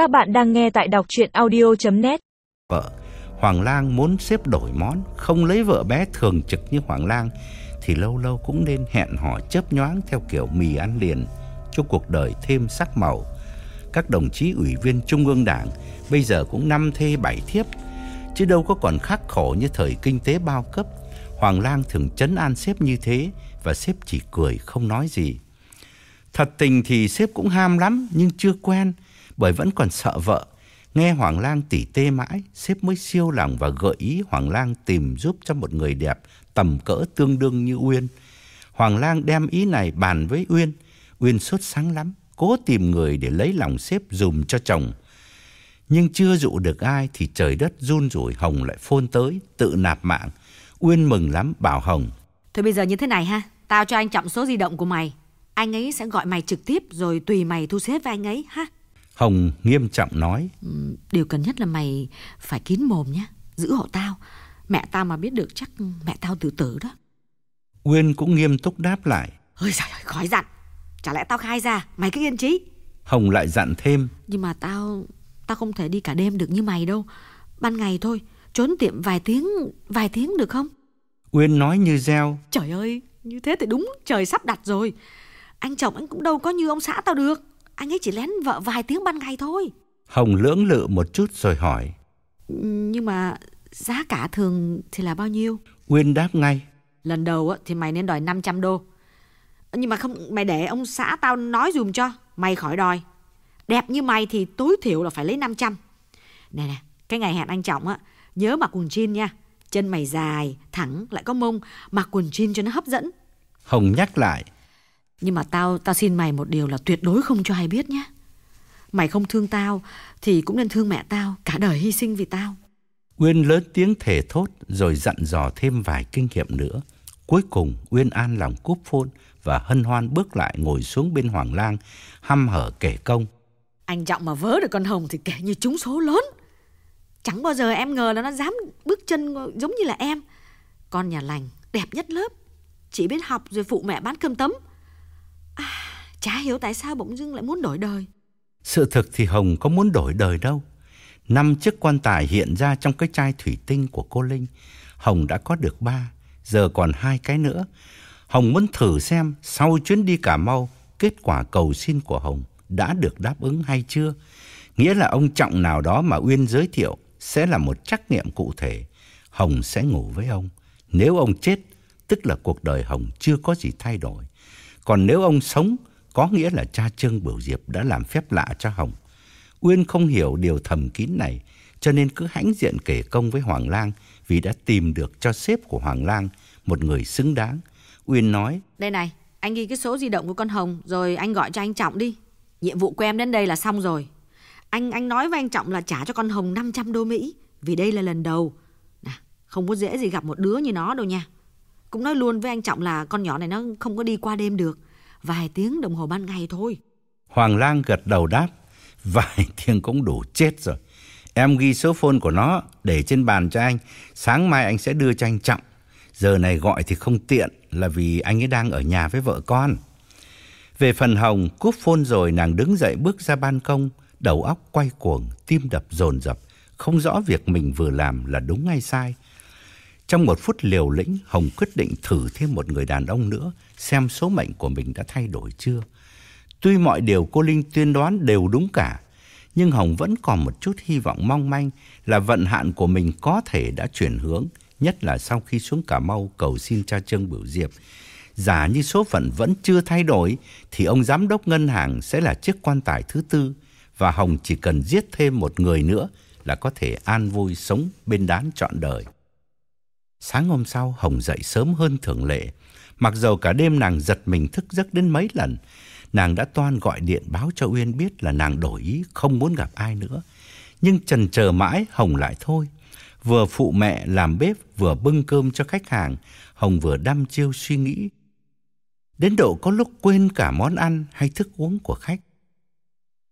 Các bạn đang nghe tại đọc chuyện audio.net Vợ, Hoàng Lang muốn xếp đổi món, không lấy vợ bé thường trực như Hoàng Lang thì lâu lâu cũng nên hẹn hò chớp nhoáng theo kiểu mì ăn liền cho cuộc đời thêm sắc màu. Các đồng chí ủy viên Trung ương Đảng bây giờ cũng năm thê bảy thiếp, chứ đâu có còn khắc khổ như thời kinh tế bao cấp. Hoàng Lang thường chấn an sếp như thế và sếp chỉ cười không nói gì. Thật tình thì sếp cũng ham lắm nhưng chưa quen bởi vẫn còn sợ vợ. Nghe Hoàng Lang tỉ tê mãi, sếp mới siêu lòng và gợi ý Hoàng Lang tìm giúp cho một người đẹp tầm cỡ tương đương như Uyên. Hoàng Lang đem ý này bàn với Uyên. Uyên sốt sáng lắm, cố tìm người để lấy lòng sếp dùm cho chồng. Nhưng chưa dụ được ai thì trời đất run rủi Hồng lại phôn tới, tự nạp mạng. Uyên mừng lắm bảo Hồng. Thôi bây giờ như thế này ha, tao cho anh Trọng số di động của mày. Anh ấy sẽ gọi mày trực tiếp rồi tùy mày thu xếp với anh ấy ha. Hồng nghiêm trọng nói. Ừ, Điều cần nhất là mày phải kín mồm nhá, giữ hộ tao. Mẹ tao mà biết được chắc mẹ tao tự tử đó. Uyên cũng nghiêm túc đáp lại. Ôi trời ơi, khỏi dặn. Chả lẽ tao khai ra, mày cứ yên trí. Hồng lại dặn thêm. Nhưng mà tao, tao không thể đi cả đêm được như mày đâu. Ban ngày thôi, trốn tiệm vài tiếng, vài tiếng được không? Uyên nói như reo. Trời ơi, như thế thì đúng trời sắp đặt rồi. Anh chồng anh cũng đâu có như ông xã tao được. Anh ấy chỉ lén vợ vài tiếng ban ngày thôi. Hồng lưỡng lự một chút rồi hỏi. Nhưng mà giá cả thường thì là bao nhiêu? Uyên đáp ngay. Lần đầu á, thì mày nên đòi 500 đô. Nhưng mà không mày để ông xã tao nói dùm cho, mày khỏi đòi. Đẹp như mày thì tối thiểu là phải lấy 500. Nè nè, cái ngày hẹn anh Trọng á, nhớ mặc quần jean nha. Chân mày dài, thẳng lại có mông, mặc quần jean cho nó hấp dẫn. Hồng nhắc lại. Nhưng mà tao tao xin mày một điều là tuyệt đối không cho ai biết nhé. Mày không thương tao thì cũng nên thương mẹ tao, cả đời hy sinh vì tao. Uyên lớn tiếng thề thốt rồi dặn dò thêm vài kinh nghiệm nữa. Cuối cùng Uyên an lòng cúp phôn và hân hoan bước lại ngồi xuống bên Hoàng Lang, hăm hở kể công. Anh Trọng mà vớ được con Hồng thì kể như trúng số lớn. Chẳng bao giờ em ngờ là nó dám bước chân giống như là em. Con nhà lành, đẹp nhất lớp. Chỉ biết học rồi phụ mẹ bán cơm tấm. Chả hiểu tại sao bỗng dưng lại muốn đổi đời. Sự thực thì Hồng có muốn đổi đời đâu. Năm chiếc quan tài hiện ra trong cái chai thủy tinh của cô Linh. Hồng đã có được ba, giờ còn hai cái nữa. Hồng muốn thử xem sau chuyến đi Cà Mau, kết quả cầu xin của Hồng đã được đáp ứng hay chưa. Nghĩa là ông Trọng nào đó mà Uyên giới thiệu sẽ là một trắc nghiệm cụ thể. Hồng sẽ ngủ với ông. Nếu ông chết, tức là cuộc đời Hồng chưa có gì thay đổi. Còn nếu ông sống, có nghĩa là cha Trương Bửu Diệp đã làm phép lạ cho Hồng. Uyên không hiểu điều thầm kín này, cho nên cứ hãnh diện kể công với Hoàng Lang vì đã tìm được cho sếp của Hoàng Lang một người xứng đáng. Uyên nói, Đây này, anh ghi cái số di động của con Hồng rồi anh gọi cho anh Trọng đi. Nhiệm vụ của em đến đây là xong rồi. Anh anh nói với anh Trọng là trả cho con Hồng 500 đô Mỹ vì đây là lần đầu. Nè, không có dễ gì gặp một đứa như nó đâu nha. Cũng nói luôn với anh Trọng là con nhỏ này nó không có đi qua đêm được. Vài tiếng đồng hồ ban ngày thôi. Hoàng Lang gật đầu đáp, vài tiếng cũng đủ chết rồi. Em ghi số phone của nó để trên bàn cho anh, sáng mai anh sẽ đưa cho anh Trọng. Giờ này gọi thì không tiện là vì anh ấy đang ở nhà với vợ con. Về phần Hồng, cúp phone rồi nàng đứng dậy bước ra ban công, đầu óc quay cuồng, tim đập dồn dập, không rõ việc mình vừa làm là đúng hay sai. Trong một phút liều lĩnh, Hồng quyết định thử thêm một người đàn ông nữa, xem số mệnh của mình đã thay đổi chưa. Tuy mọi điều cô Linh tuyên đoán đều đúng cả, nhưng Hồng vẫn còn một chút hy vọng mong manh là vận hạn của mình có thể đã chuyển hướng, nhất là sau khi xuống Cà Mau cầu xin cha Trương Bửu Diệp. Giả như số phận vẫn chưa thay đổi, thì ông giám đốc ngân hàng sẽ là chiếc quan tài thứ tư, và Hồng chỉ cần giết thêm một người nữa là có thể an vui sống bên đán trọn đời. Sáng hôm sau, Hồng dậy sớm hơn thường lệ. Mặc dầu cả đêm nàng giật mình thức giấc đến mấy lần, nàng đã toan gọi điện báo cho Uyên biết là nàng đổi ý không muốn gặp ai nữa. Nhưng trần chờ mãi, Hồng lại thôi. Vừa phụ mẹ làm bếp, vừa bưng cơm cho khách hàng, Hồng vừa đăm chiêu suy nghĩ. Đến độ có lúc quên cả món ăn hay thức uống của khách.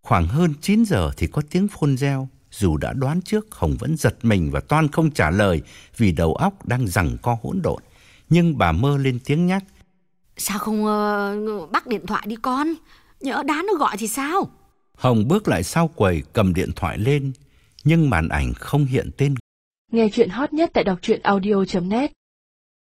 Khoảng hơn 9 giờ thì có tiếng phone reo. Dù đã đoán trước, Hồng vẫn giật mình và toan không trả lời vì đầu óc đang giằng co hỗn độn. Nhưng bà mơ lên tiếng nhắc. Sao không ờ, bắt điện thoại đi con? Nhỡ đá nó gọi thì sao? Hồng bước lại sau quầy cầm điện thoại lên, nhưng màn ảnh không hiện tên. Nghe chuyện hot nhất tại đọc truyện audio.net